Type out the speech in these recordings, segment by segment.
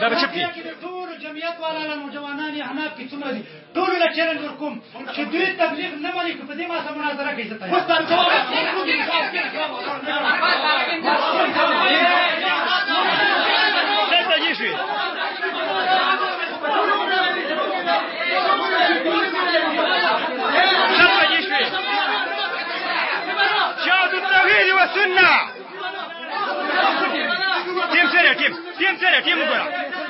دا به چپ دي ټول جمعیت والا له جوانان احناف کې څومره دي ټول له چیلنج ورکوم چې دوی تبلیغ نه مني په دې ما سره مناظره کوي ستاسو بس تاسو شهادة التوحيد والسنة تيم سريع تيم تيم سريع تيم قرأ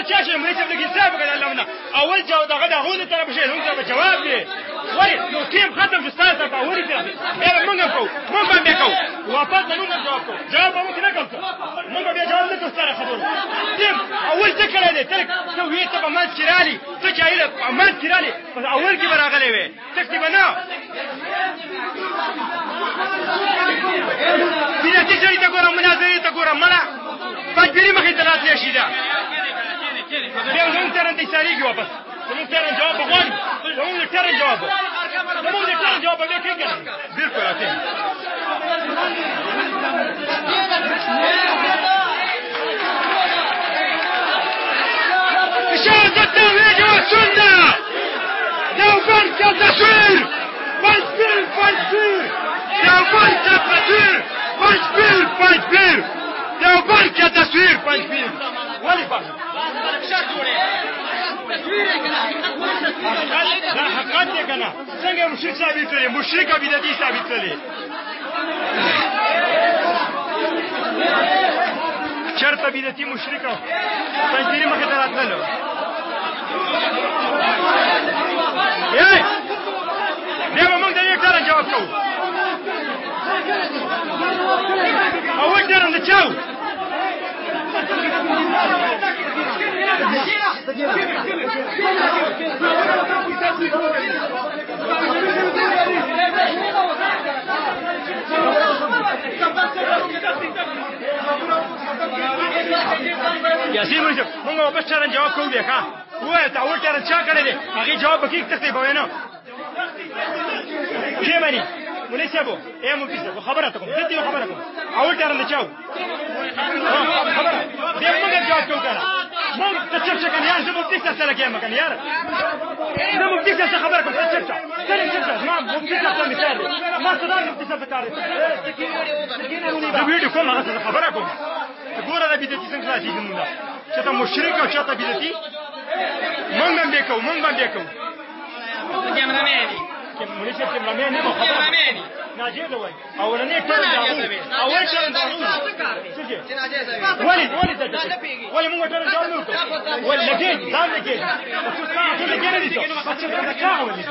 هر چا چې مې څه لګي حساب کړل الله نه اول جو دغه د هغه طرف شي هغه ته جواب دی وای نو ټیم ختم شو تاسو ته وری ته یاره مونږ کو مونږ باندې کو واپس نه مونږ جواب کو جواب مونږ نه کو مونږ بیا جواب نه کوو سره خبر ټیم اول څه کړل دي تلک نو وی ته په من چرالي ته چایله په من چرالي په اول کې راغلې وې تکتی بنا بیا چې ته ګورم نه زه ته ګورم مړه پدې مخې ته راتلې شي دا não não Devlin terantisari gyobas. Bunun teran cevabı var. Bunun teran cevabı. Bunun teran cevabı ne ki gel? Bir é İşaret ettim video sunna. Devran kaldaşır. Başbir başbir. é o Başbir başbir. Devran kaldaşır başbir. Olha, başbir. دا حقیقت دی کنه څنګه مشرک ثابت کړي مشرک بدعتي ثابت کړي چرته بدعتي مشرک تنظیم مخه دراتلو یاسین مونږ مونږ په چرن جواب کوو بیا ښا وای تا ول چرن چا کړی دی هغه جواب کې تکلیف وینو کې مانی مولای صاحب اے مو پیسه خبره ته کوم دې خبره کوم اول ټرن چاو خبره دې مونږ جواب کوو مونږ ته چرچا کنه یار زه مفتي سره سره کېم کنه یار زه مفتي سره خبره کوم چرچا سره چرچا ما مفتي سره مثال ما صدا مفتي سره کار دی ویډیو کوم هغه خبره کوم ګوره د بدعتي څنګه راځي موږ چې ته مشرک او چې ته بدعتي مونږ باندې کوو مونږ باندې کوو مولي چې لمانه نه خبره ناجیز وای اولنې ټرم دا اول ټرم دا چې ناجیز وای ولی ولی دا ولی موږ ټرم دا نو ولی لګې ځان لګې تاسو تاسو لګې نه دي تاسو دا کار ولې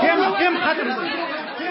كم كم ختم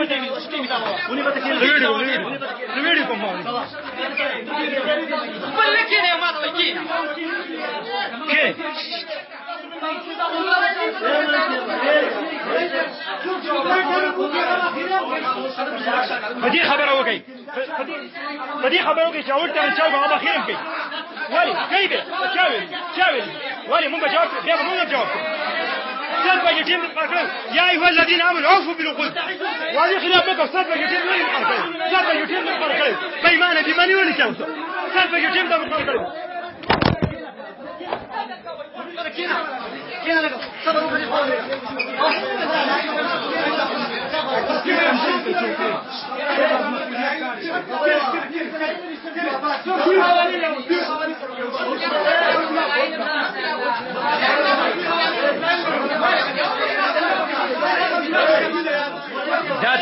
పెట్టండి video video video పంపాలి فدي خبر هو كي فدي خبر هو كي شاورت انا شاور بابا خير كي ولي كيف شاور شاور ولي مو بجاوب غير مو بجاوب صد وجتين من يا أيها الذين آمنوا عوفوا بالعقود وهذه خلاف بك صد وجتين من القرفين صد وجتين من القرفين بيمانة بمن يولي كم صد وجتين من القرفين كينا كينا لك صبروا بالإخواني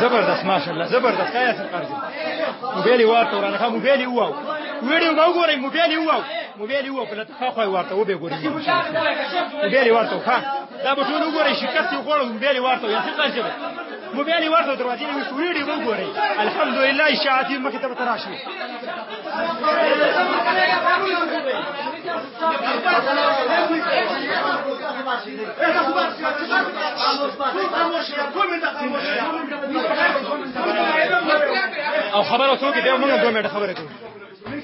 زبردست ماشاءالله زبردست کایا سر قرض موبایل ورته ورانه خو موبایل وو ویډیو ما وګورئ موبایل وو موبایل وو کله ته خو ورته و به ګورئ موبایل ورته ها دا به ټول وګورئ شرکت یې غوړ موبایل ورته یا څه قرض موبایل یې ورته دروازې نه ویډیو وګورئ الحمدلله اشاعتي مخې ته به ته راشي او خبره وکړو کې دا موږ دوه منټه خبره کوو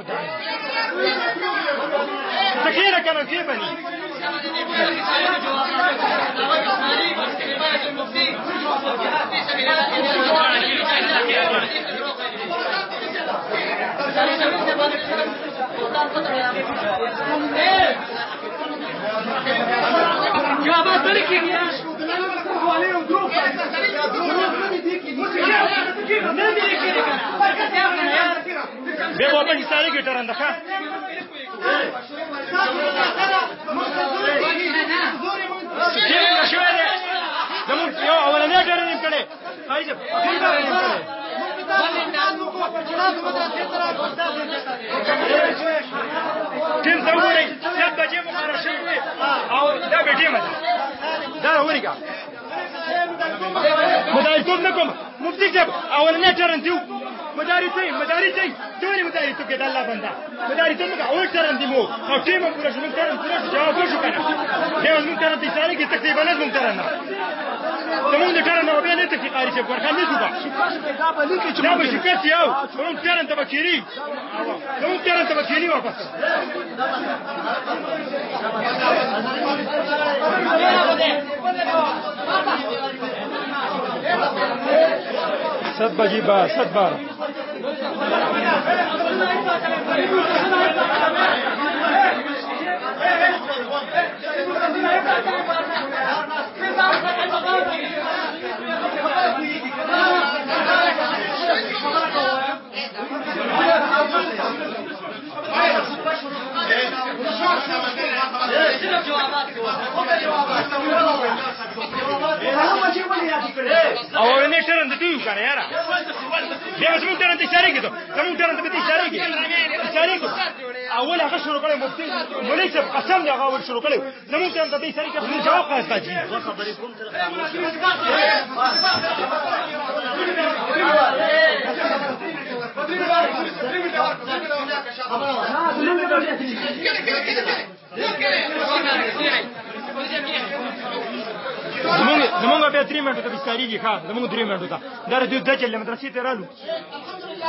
متعين سكينة كمان في بني يا ما تركي يا شو بلا نقول عليهم به بابا دې ساري کې ټران دخه جیل شوې ده زموږ یو اولنې ډېر نیم کړي هاي دې موږ ډېر نیم کړي ټیم ته وګورئ سب بجې مقرر شوې او دا به ټیم ده دا وګورئ مداري توب نه کوم مفتي صاحب اولنې چرن دیو مداري ته مداري ته دوی مداري ته کې الله بندا مداري ته موږ اول چرن دیمو او ټیم پورا شو موږ چرن پورا شو جواب شو کنه دا موږ چرن ته ساري کې تقریبا نه موږ چرن نه زمونږ د چرن نه به نه ته کې قاری شه ورکان نه شوبا دا به شکست یو موږ چرن ته بکيري موږ چرن ته بکيري واپس سب جيبا سب شروع کریں جگہ شروع کرے نہیں زمونږ زمونږ بیا درې منټو ته بسکاریږي ښه زمونږ درې منټو ته دا د دوه چلې مدرسې ته رالو الحمدلله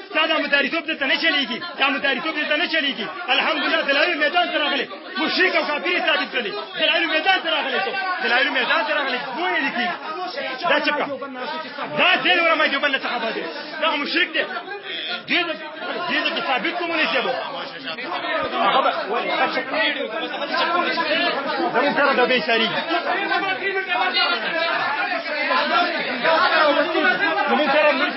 دا د متاریتوب دلته نه چلیږي دا متاریتوب دلته نه چلیږي الحمدلله دلایل میدان ته راغلي مشرک او کافر ثابت کړي دلایل میدان ته راغلي دلایل میدان ته راغلي دوی لیکي دا چې دا ځل ور ما جوبنه صحابه دي دا مشرک دي دې دې کې ثابت کوم نه شي زمون سره د دې شریک زمون سره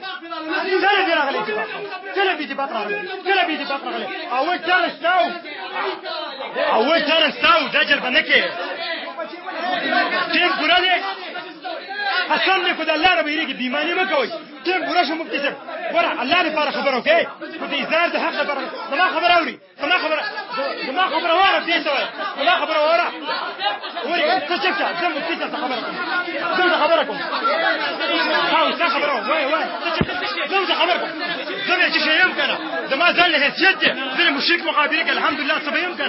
سره دې راغلي سره بي دي پات راغلي سره بي دي پات راغلي اول تر استاو اول تر استاو دجر بنکي ټیم ګره دې حسن نه خدای الله ربي ریږي بیمانی مکوي ټیم ګره شو مختصر ورا الله لپاره خبر اوکي خو دې زار د حق خبره ما خبر اوري ما خبره دماغهم روارة في سوي دماغهم روارة وري انت شفتها دم كده خبركم دم خبركم هاو سا خبرهم وي وي دم خبركم دم يجي شيء يمكن ده ما زال هي جد زي مشرك مقابلك الحمد لله صبي يمكن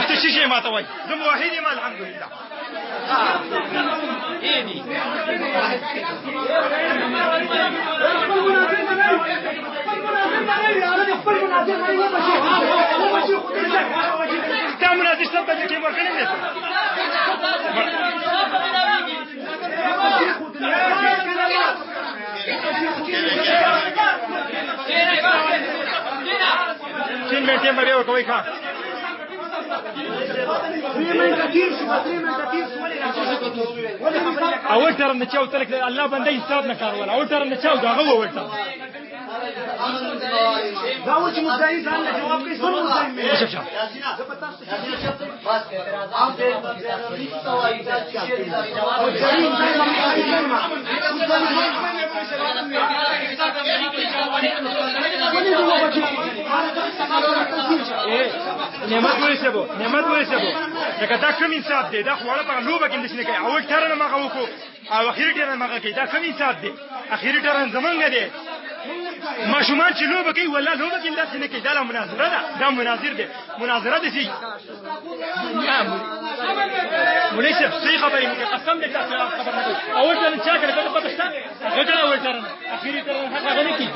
انت شيء ما توي دم وحيد ما الحمد لله هيني آه. إيه تا منازع شته په الله بندي حساب نکار ولا اول ترم نچاو داغه وولته دا و چې مدعي ځان له جواب کوي سم مدعي مې شپ شپ زه پتا څه شپ بس اعتراض او دې سوای دا چې جواب او کریم دې مې کوي ما نعمت ولسه بو نعمت ولسه بو لکه دا کوم انصاف دی دا خواړه په لوبه کې نشي کوي اول ترنه ما غوکو او اخیر کې ما غوکو دا کوم انصاف دی اخیر ترنه زمونږ دی ماشومان چې لوبه کوي والله لوبه کوي داسې نه کوي دا مناظره ده دا مناظر دی مناظره دي چې مولای صاحب صحیح خبرې مې قسم دې تاسو خبر نه کوي اول ځل چا کړه ته پته شته غټه اول ځل اخیری تر هغه نه کی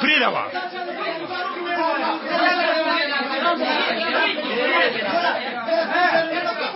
فری دا وا Thank you.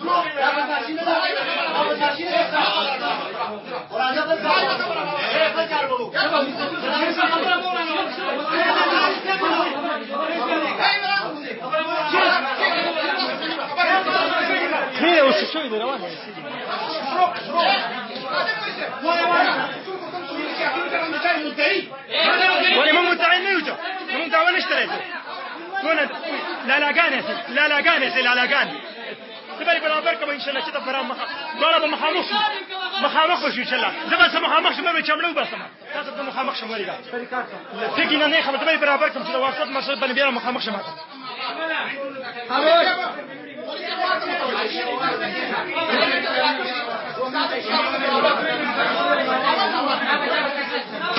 مين وش شوي ده روان لا لا قانسي لا لا قانسي لا لا قانسي زبر برابر کوم ان شاء الله چې د فرام مخ دغه به مخامخ مخامخ شي ان شاء الله زبر سم مخامخ شمه به چمړو به سم تاسو ته مخامخ شمه لري دا فکر نه نه خبر زبر برابر کوم چې د واسط مسل باندې بیا مخامخ شمه خاموش